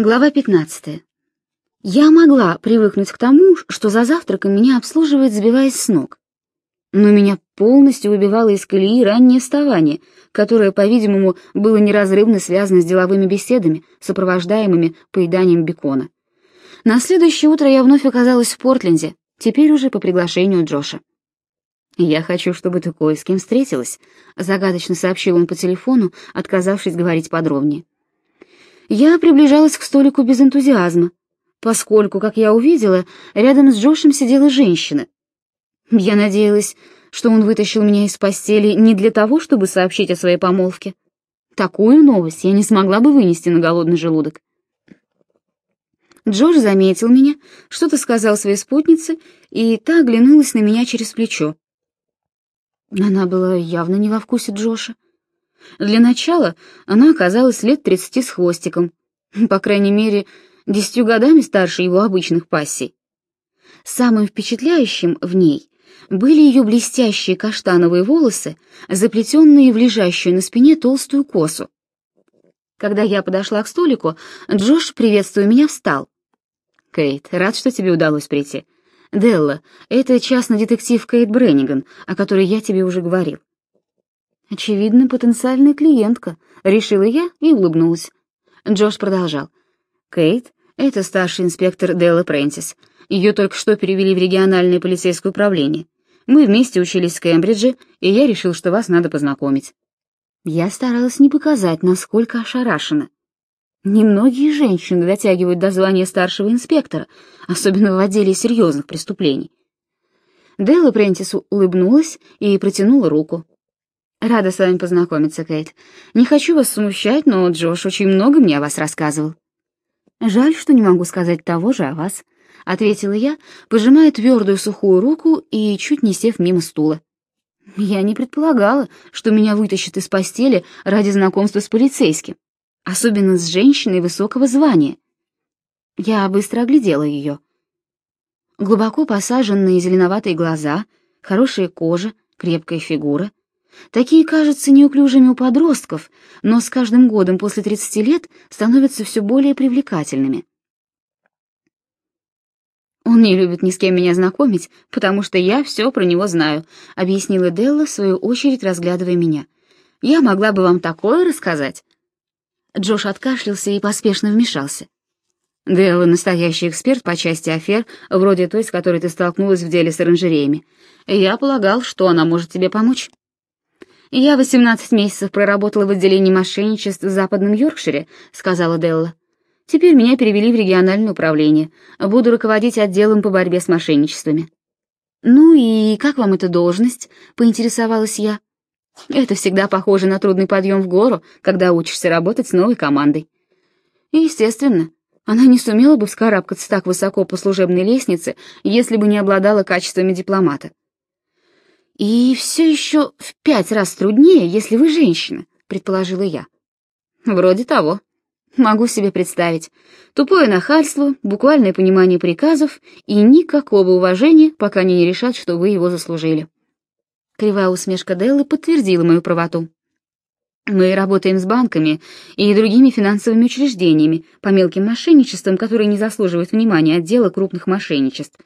Глава 15. Я могла привыкнуть к тому, что за завтраком меня обслуживает, сбиваясь с ног. Но меня полностью выбивало из колеи раннее вставание, которое, по-видимому, было неразрывно связано с деловыми беседами, сопровождаемыми поеданием бекона. На следующее утро я вновь оказалась в Портленде, теперь уже по приглашению Джоша. «Я хочу, чтобы ты кое с кем встретилась», — загадочно сообщил он по телефону, отказавшись говорить подробнее. Я приближалась к столику без энтузиазма, поскольку, как я увидела, рядом с Джошем сидела женщина. Я надеялась, что он вытащил меня из постели не для того, чтобы сообщить о своей помолвке. Такую новость я не смогла бы вынести на голодный желудок. Джош заметил меня, что-то сказал своей спутнице, и та оглянулась на меня через плечо. Она была явно не во вкусе Джоша. Для начала она оказалась лет тридцати с хвостиком, по крайней мере, десятью годами старше его обычных пассий. Самым впечатляющим в ней были ее блестящие каштановые волосы, заплетенные в лежащую на спине толстую косу. Когда я подошла к столику, Джош, приветствуя меня, встал. «Кейт, рад, что тебе удалось прийти. Делла, это частный детектив Кейт Бренниган, о которой я тебе уже говорил. Очевидно, потенциальная клиентка, решила я и улыбнулась. Джош продолжал. Кейт — это старший инспектор Делла Прентис. Ее только что перевели в региональное полицейское управление. Мы вместе учились в Кембридже, и я решил, что вас надо познакомить. Я старалась не показать, насколько ошарашена. Немногие женщины дотягивают до звания старшего инспектора, особенно в отделе серьезных преступлений. Делла Прентис улыбнулась и протянула руку. Рада с вами познакомиться, Кейт. Не хочу вас смущать, но Джош очень много мне о вас рассказывал. Жаль, что не могу сказать того же о вас, ответила я, пожимая твердую сухую руку и чуть не сев мимо стула. Я не предполагала, что меня вытащат из постели ради знакомства с полицейским, особенно с женщиной высокого звания. Я быстро оглядела ее. Глубоко посаженные зеленоватые глаза, хорошая кожа, крепкая фигура — Такие кажутся неуклюжими у подростков, но с каждым годом после 30 лет становятся все более привлекательными. «Он не любит ни с кем меня знакомить, потому что я все про него знаю», — объяснила Делла, в свою очередь разглядывая меня. «Я могла бы вам такое рассказать». Джош откашлялся и поспешно вмешался. Делла — настоящий эксперт по части афер, вроде той, с которой ты столкнулась в деле с оранжереями. Я полагал, что она может тебе помочь. «Я 18 месяцев проработала в отделении мошенничеств в Западном Йоркшире», — сказала Делла. «Теперь меня перевели в региональное управление. Буду руководить отделом по борьбе с мошенничествами». «Ну и как вам эта должность?» — поинтересовалась я. «Это всегда похоже на трудный подъем в гору, когда учишься работать с новой командой». Естественно, она не сумела бы вскарабкаться так высоко по служебной лестнице, если бы не обладала качествами дипломата. «И все еще в пять раз труднее, если вы женщина», — предположила я. «Вроде того. Могу себе представить. Тупое нахальство, буквальное понимание приказов и никакого уважения, пока они не решат, что вы его заслужили». Кривая усмешка Деллы подтвердила мою правоту. Мы работаем с банками и другими финансовыми учреждениями по мелким мошенничествам, которые не заслуживают внимания отдела крупных мошенничеств.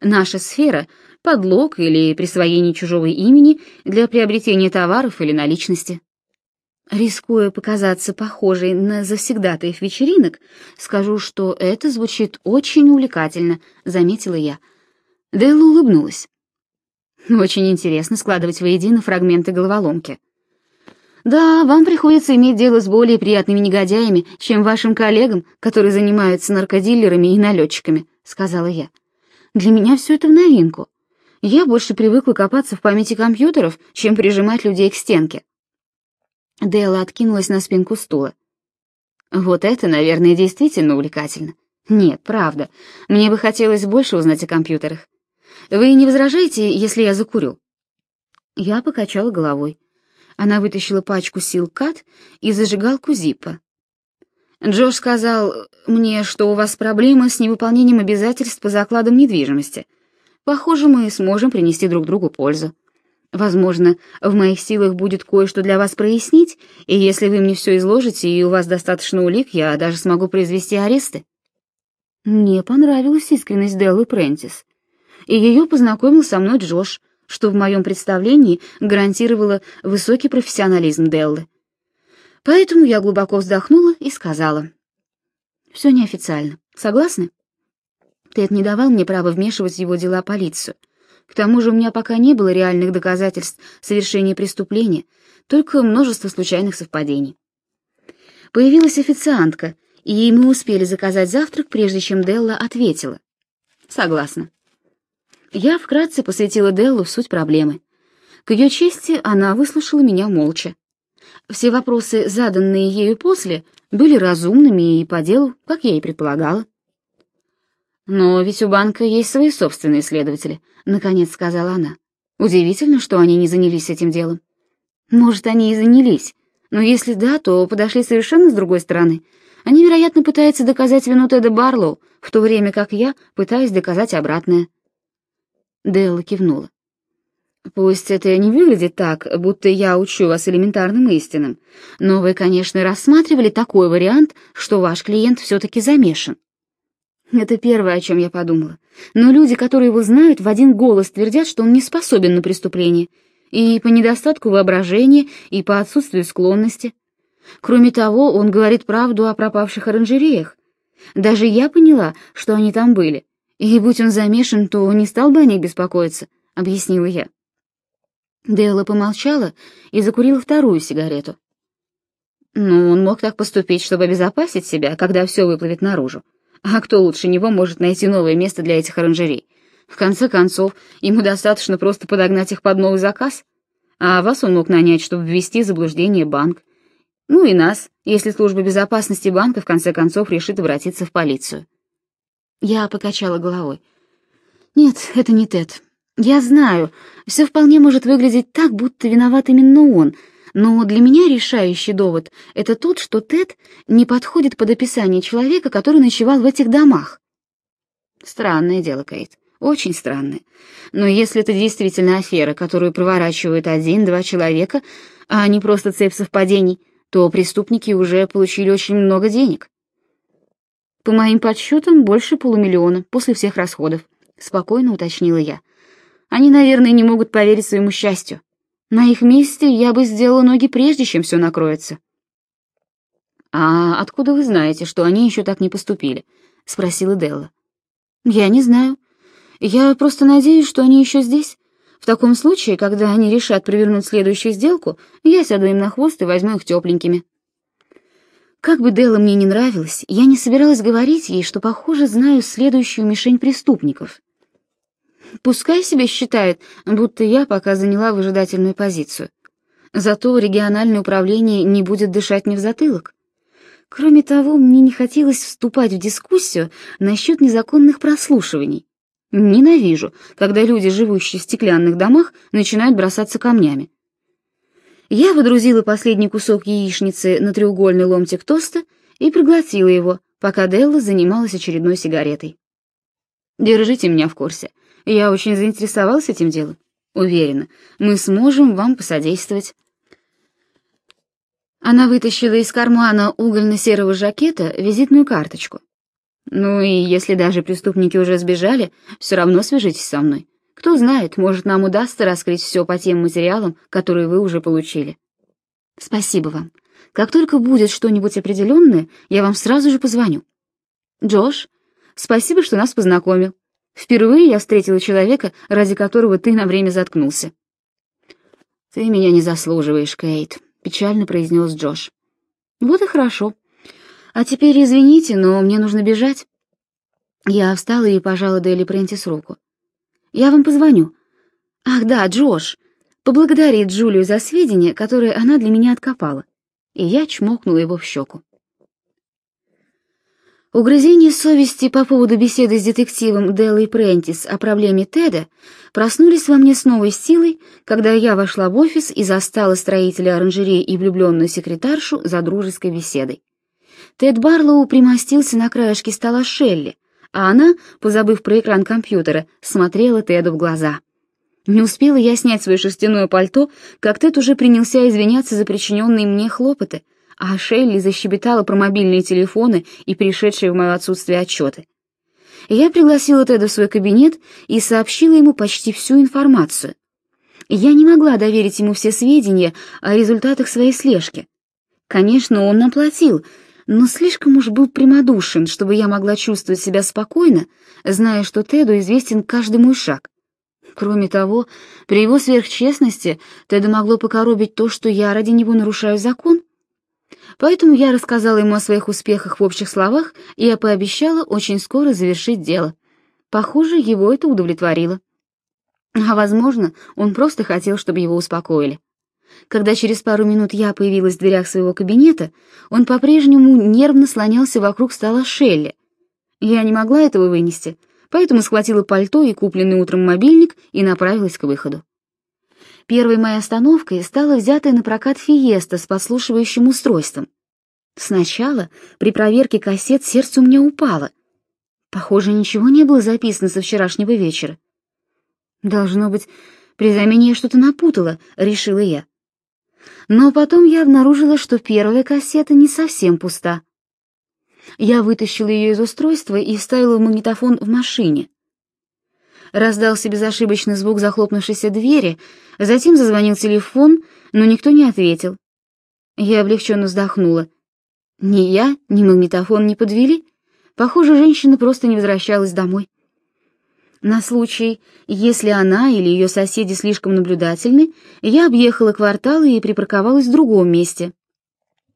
Наша сфера подлог или присвоение чужого имени для приобретения товаров или наличности. Рискуя показаться похожей на завсегдатаев вечеринок, скажу, что это звучит очень увлекательно, заметила я. Дейла улыбнулась. Очень интересно складывать воедино фрагменты головоломки. Да, вам приходится иметь дело с более приятными негодяями, чем вашим коллегам, которые занимаются наркодилерами и налетчиками, сказала я. Для меня все это в новинку. Я больше привыкла копаться в памяти компьютеров, чем прижимать людей к стенке. Дейла откинулась на спинку стула. Вот это, наверное, действительно увлекательно. Нет, правда. Мне бы хотелось больше узнать о компьютерах. Вы не возражаете, если я закурю? Я покачала головой. Она вытащила пачку силкат и зажигалку Зиппа. Джош сказал мне, что у вас проблемы с невыполнением обязательств по закладам недвижимости. Похоже, мы сможем принести друг другу пользу. Возможно, в моих силах будет кое-что для вас прояснить, и если вы мне все изложите, и у вас достаточно улик, я даже смогу произвести аресты». Мне понравилась искренность Деллы Прентис, и ее познакомил со мной Джош, что в моем представлении гарантировало высокий профессионализм Деллы. Поэтому я глубоко вздохнула и сказала. «Все неофициально. Согласны?» Тед не давал мне права вмешивать в его дела полицию. К тому же у меня пока не было реальных доказательств совершения преступления, только множество случайных совпадений. Появилась официантка, и мы успели заказать завтрак, прежде чем Делла ответила. «Согласна». Я вкратце посвятила Деллу суть проблемы. К ее чести она выслушала меня молча. Все вопросы, заданные ею после, были разумными и по делу, как я и предполагала. «Но ведь у банка есть свои собственные следователи», — наконец сказала она. «Удивительно, что они не занялись этим делом». «Может, они и занялись, но если да, то подошли совершенно с другой стороны. Они, вероятно, пытаются доказать вину Теда Барлоу, в то время как я пытаюсь доказать обратное». Делла кивнула. Пусть это не выглядит так, будто я учу вас элементарным истинам, но вы, конечно, рассматривали такой вариант, что ваш клиент все-таки замешан. Это первое, о чем я подумала. Но люди, которые его знают, в один голос твердят, что он не способен на преступление, и по недостатку воображения, и по отсутствию склонности. Кроме того, он говорит правду о пропавших оранжереях. Даже я поняла, что они там были, и будь он замешан, то не стал бы о них беспокоиться, — объяснила я. Делла помолчала и закурила вторую сигарету. Ну, он мог так поступить, чтобы обезопасить себя, когда все выплывет наружу. А кто лучше него может найти новое место для этих оранжерей? В конце концов, ему достаточно просто подогнать их под новый заказ. А вас он мог нанять, чтобы ввести заблуждение банк. Ну и нас, если служба безопасности банка в конце концов решит обратиться в полицию. Я покачала головой. Нет, это не Тед. Я знаю, все вполне может выглядеть так, будто виноват именно он, но для меня решающий довод — это тот, что Тед не подходит под описание человека, который ночевал в этих домах. Странное дело, Кейт, очень странное. Но если это действительно афера, которую проворачивают один-два человека, а не просто цепь совпадений, то преступники уже получили очень много денег. По моим подсчетам, больше полумиллиона после всех расходов, спокойно уточнила я. Они, наверное, не могут поверить своему счастью. На их месте я бы сделала ноги прежде, чем все накроется. «А откуда вы знаете, что они еще так не поступили?» — спросила Делла. «Я не знаю. Я просто надеюсь, что они еще здесь. В таком случае, когда они решат провернуть следующую сделку, я сяду им на хвост и возьму их тепленькими». Как бы Делла мне не нравилась, я не собиралась говорить ей, что, похоже, знаю следующую мишень преступников. Пускай себе считает, будто я пока заняла выжидательную позицию. Зато региональное управление не будет дышать мне в затылок. Кроме того, мне не хотелось вступать в дискуссию насчет незаконных прослушиваний. Ненавижу, когда люди, живущие в стеклянных домах, начинают бросаться камнями. Я выдрузила последний кусок яичницы на треугольный ломтик тоста и проглотила его, пока Делла занималась очередной сигаретой. Держите меня в курсе. Я очень заинтересовалась этим делом. Уверена, мы сможем вам посодействовать. Она вытащила из кармана угольно-серого жакета визитную карточку. Ну и если даже преступники уже сбежали, все равно свяжитесь со мной. Кто знает, может, нам удастся раскрыть все по тем материалам, которые вы уже получили. Спасибо вам. Как только будет что-нибудь определенное, я вам сразу же позвоню. Джош, спасибо, что нас познакомил. Впервые я встретила человека, ради которого ты на время заткнулся. Ты меня не заслуживаешь, Кейт, печально произнес Джош. Вот и хорошо. А теперь извините, но мне нужно бежать. Я встала и пожала Дели Прентис руку. Я вам позвоню. Ах да, Джош, поблагодари Джулию за сведения, которые она для меня откопала. И я чмокнула его в щеку. Угрызения совести по поводу беседы с детективом Деллой Прентис о проблеме Теда проснулись во мне с новой силой, когда я вошла в офис и застала строителя оранжереи и влюбленную секретаршу за дружеской беседой. Тед Барлоу примостился на краешке стола Шелли, а она, позабыв про экран компьютера, смотрела Теду в глаза. Не успела я снять свое шерстяное пальто, как Тед уже принялся извиняться за причиненные мне хлопоты, а Шелли защебетала про мобильные телефоны и пришедшие в мое отсутствие отчеты. Я пригласила Теда в свой кабинет и сообщила ему почти всю информацию. Я не могла доверить ему все сведения о результатах своей слежки. Конечно, он наплатил, но слишком уж был прямодушен, чтобы я могла чувствовать себя спокойно, зная, что Теду известен каждый мой шаг. Кроме того, при его сверхчестности Теда могло покоробить то, что я ради него нарушаю закон. Поэтому я рассказала ему о своих успехах в общих словах и я пообещала очень скоро завершить дело. Похоже, его это удовлетворило. А, возможно, он просто хотел, чтобы его успокоили. Когда через пару минут я появилась в дверях своего кабинета, он по-прежнему нервно слонялся вокруг стола Шелли. Я не могла этого вынести, поэтому схватила пальто и купленный утром мобильник и направилась к выходу. Первой моей остановкой стала взятая на прокат Фиеста с подслушивающим устройством. Сначала, при проверке кассет, сердце у меня упало. Похоже, ничего не было записано со вчерашнего вечера. Должно быть, при замене я что-то напутала, решила я. Но потом я обнаружила, что первая кассета не совсем пуста. Я вытащила ее из устройства и вставила в магнитофон в машине. Раздался безошибочный звук захлопнувшейся двери, затем зазвонил телефон, но никто не ответил. Я облегченно вздохнула. Ни я, ни магнитофон не подвели. Похоже, женщина просто не возвращалась домой. На случай, если она или ее соседи слишком наблюдательны, я объехала кварталы и припарковалась в другом месте.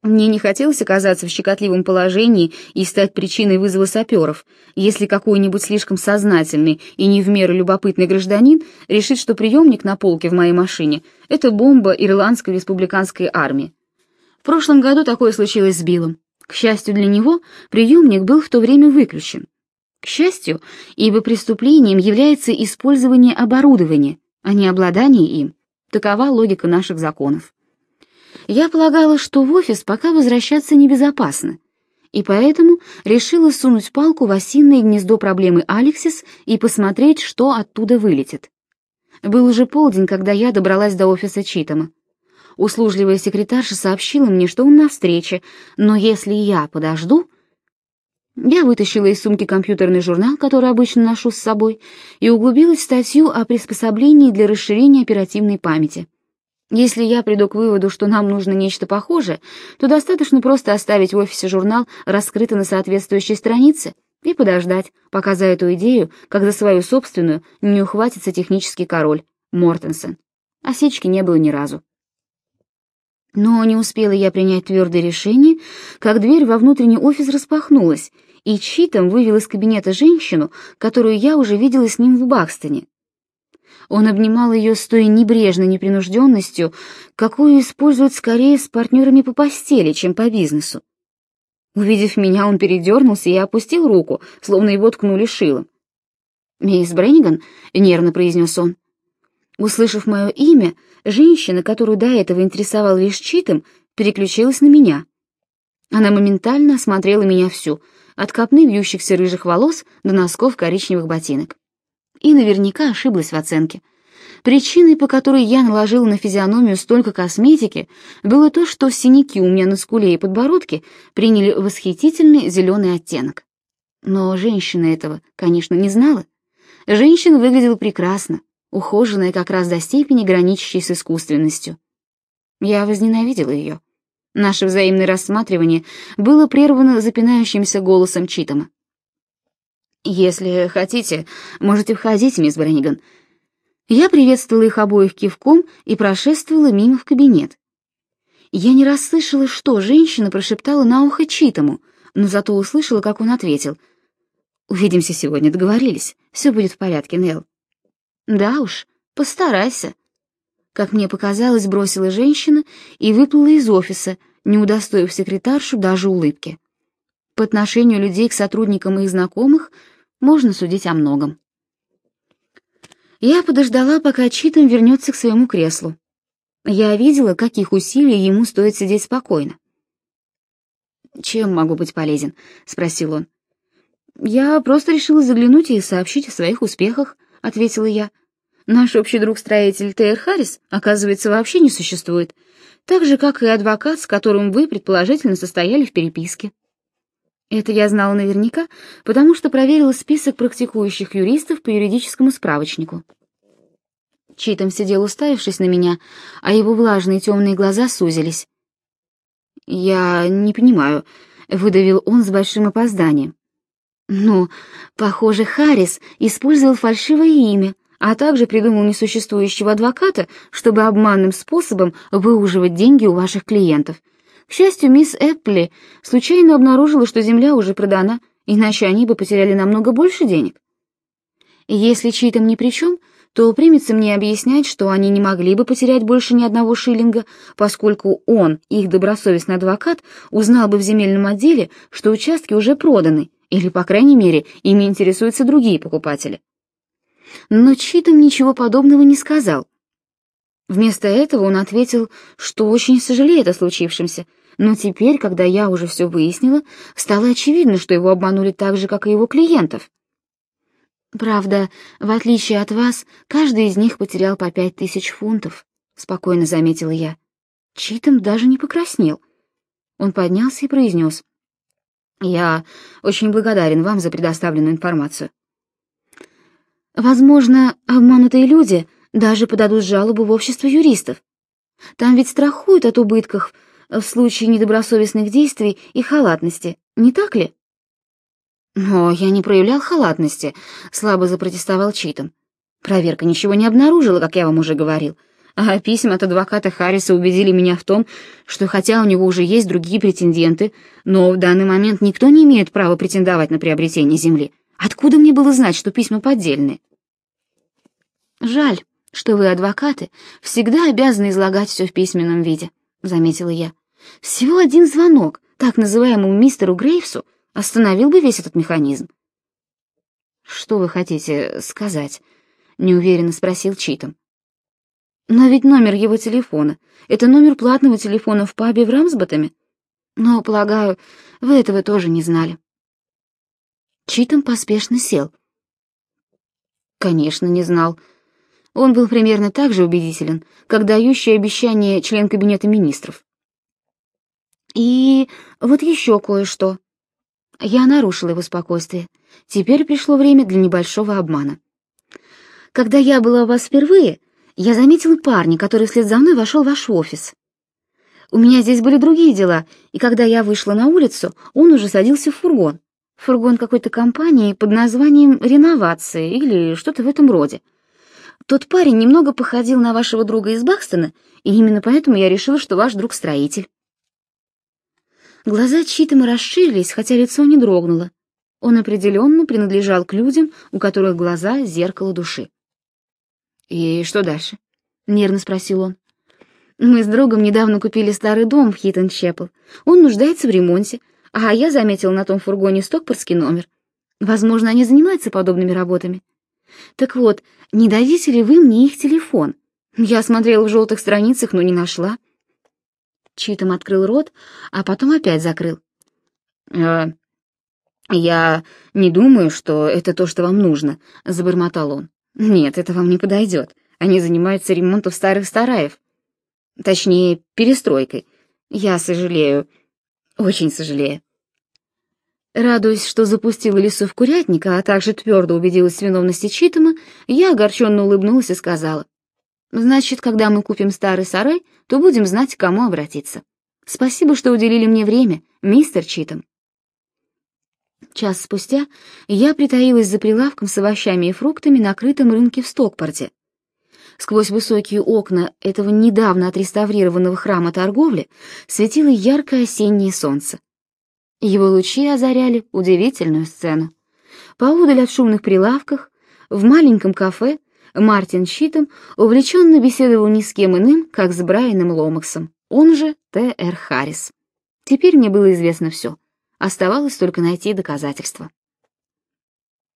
Мне не хотелось оказаться в щекотливом положении и стать причиной вызова саперов, если какой-нибудь слишком сознательный и не в меру любопытный гражданин решит, что приемник на полке в моей машине — это бомба Ирландской республиканской армии. В прошлом году такое случилось с Биллом. К счастью для него, приемник был в то время выключен. К счастью, ибо преступлением является использование оборудования, а не обладание им. Такова логика наших законов. Я полагала, что в офис пока возвращаться небезопасно, и поэтому решила сунуть палку в осиное гнездо проблемы Алексис и посмотреть, что оттуда вылетит. Был уже полдень, когда я добралась до офиса Читома. Услужливая секретарша сообщила мне, что он на встрече, но если я подожду, я вытащила из сумки компьютерный журнал, который обычно ношу с собой, и углубилась в статью о приспособлении для расширения оперативной памяти. Если я приду к выводу, что нам нужно нечто похожее, то достаточно просто оставить в офисе журнал раскрытый на соответствующей странице и подождать, пока за эту идею, как за свою собственную, не ухватится технический король Мортенсен. Осечки не было ни разу. Но не успела я принять твердое решение, как дверь во внутренний офис распахнулась, и Читом вывел из кабинета женщину, которую я уже видела с ним в Бакстоне. Он обнимал ее с той небрежной непринужденностью, какую используют скорее с партнерами по постели, чем по бизнесу. Увидев меня, он передернулся и опустил руку, словно его ткнули шилом. «Мисс Бренниган», — нервно произнес он. Услышав мое имя, женщина, которую до этого интересовал лишь Читом, переключилась на меня. Она моментально осмотрела меня всю — от копны вьющихся рыжих волос до носков коричневых ботинок. И наверняка ошиблась в оценке. Причиной, по которой я наложила на физиономию столько косметики, было то, что синяки у меня на скуле и подбородке приняли восхитительный зеленый оттенок. Но женщина этого, конечно, не знала. Женщина выглядела прекрасно, ухоженная как раз до степени, граничащей с искусственностью. Я возненавидела ее. Наше взаимное рассматривание было прервано запинающимся голосом Читома. «Если хотите, можете входить, мисс Бренниган». Я приветствовала их обоих кивком и прошествовала мимо в кабинет. Я не расслышала, что женщина прошептала на ухо Читому, но зато услышала, как он ответил. «Увидимся сегодня, договорились. Все будет в порядке, Нелл». «Да уж, постарайся», как мне показалось, бросила женщина и выплыла из офиса, не удостоив секретаршу даже улыбки. По отношению людей к сотрудникам и их знакомых можно судить о многом. Я подождала, пока Читом вернется к своему креслу. Я видела, каких усилий ему стоит сидеть спокойно. «Чем могу быть полезен?» — спросил он. «Я просто решила заглянуть и сообщить о своих успехах», — ответила я. Наш общий друг-строитель Тейр Харрис, оказывается, вообще не существует, так же, как и адвокат, с которым вы, предположительно, состояли в переписке. Это я знала наверняка, потому что проверила список практикующих юристов по юридическому справочнику. Читом сидел, уставившись на меня, а его влажные темные глаза сузились. «Я не понимаю», — выдавил он с большим опозданием. «Ну, похоже, Харрис использовал фальшивое имя, а также придумал несуществующего адвоката, чтобы обманным способом выуживать деньги у ваших клиентов. К счастью, мисс Эппли случайно обнаружила, что земля уже продана, иначе они бы потеряли намного больше денег. Если Читом ни при чем, то примется мне объяснять, что они не могли бы потерять больше ни одного шиллинга, поскольку он, их добросовестный адвокат, узнал бы в земельном отделе, что участки уже проданы, или, по крайней мере, ими интересуются другие покупатели. Но Читом ничего подобного не сказал. Вместо этого он ответил, что очень сожалеет о случившемся, но теперь, когда я уже все выяснила, стало очевидно, что его обманули так же, как и его клиентов. Правда, в отличие от вас, каждый из них потерял по пять тысяч фунтов, спокойно заметила я. Читом даже не покраснел. Он поднялся и произнес. Я очень благодарен вам за предоставленную информацию. Возможно, обманутые люди даже подадут жалобу в общество юристов. Там ведь страхуют от убытков в случае недобросовестных действий и халатности, не так ли? Но я не проявлял халатности, слабо запротестовал Читом. Проверка ничего не обнаружила, как я вам уже говорил. А письма от адвоката Харриса убедили меня в том, что хотя у него уже есть другие претенденты, но в данный момент никто не имеет права претендовать на приобретение земли. Откуда мне было знать, что письма поддельные? Жаль, что вы, адвокаты, всегда обязаны излагать все в письменном виде, заметила я. Всего один звонок так называемому мистеру Грейвсу остановил бы весь этот механизм. Что вы хотите сказать? неуверенно спросил Читом. Но ведь номер его телефона — это номер платного телефона в пабе в Рамсботтоме. Но, полагаю, вы этого тоже не знали. Читом поспешно сел. Конечно, не знал. Он был примерно так же убедителен, как дающий обещание член кабинета министров. И вот еще кое-что. Я нарушила его спокойствие. Теперь пришло время для небольшого обмана. Когда я была у вас впервые, я заметила парня, который вслед за мной вошел в ваш офис. У меня здесь были другие дела, и когда я вышла на улицу, он уже садился в фургон. Фургон какой-то компании под названием «Реновация» или что-то в этом роде. Тот парень немного походил на вашего друга из Бакстона, и именно поэтому я решила, что ваш друг строитель. Глаза Читама расширились, хотя лицо не дрогнуло. Он определенно принадлежал к людям, у которых глаза — зеркало души. «И что дальше?» — нервно спросил он. «Мы с другом недавно купили старый дом в Хиттон-Чепл. Он нуждается в ремонте, а я заметил на том фургоне стокпорский номер. Возможно, они занимаются подобными работами. Так вот, не дадите ли вы мне их телефон? Я смотрела в желтых страницах, но не нашла». Читом открыл рот, а потом опять закрыл. «Э, «Я не думаю, что это то, что вам нужно», — забормотал он. «Нет, это вам не подойдет. Они занимаются ремонтом старых сараев. Точнее, перестройкой. Я сожалею, очень сожалею». Радуясь, что запустила лесу в курятника, а также твердо убедилась в виновности Читома, я огорченно улыбнулась и сказала, Значит, когда мы купим старый сарай, то будем знать, к кому обратиться. Спасибо, что уделили мне время, мистер Читом. Час спустя я притаилась за прилавком с овощами и фруктами на крытом рынке в Стокпорте. Сквозь высокие окна этого недавно отреставрированного храма торговли светило яркое осеннее солнце. Его лучи озаряли удивительную сцену. Поудаль от шумных прилавков, в маленьком кафе Мартин Щитом увлеченно беседовал ни с кем иным, как с Брайаном Ломаксом, он же Т.Р. Харрис. Теперь мне было известно все. Оставалось только найти доказательства.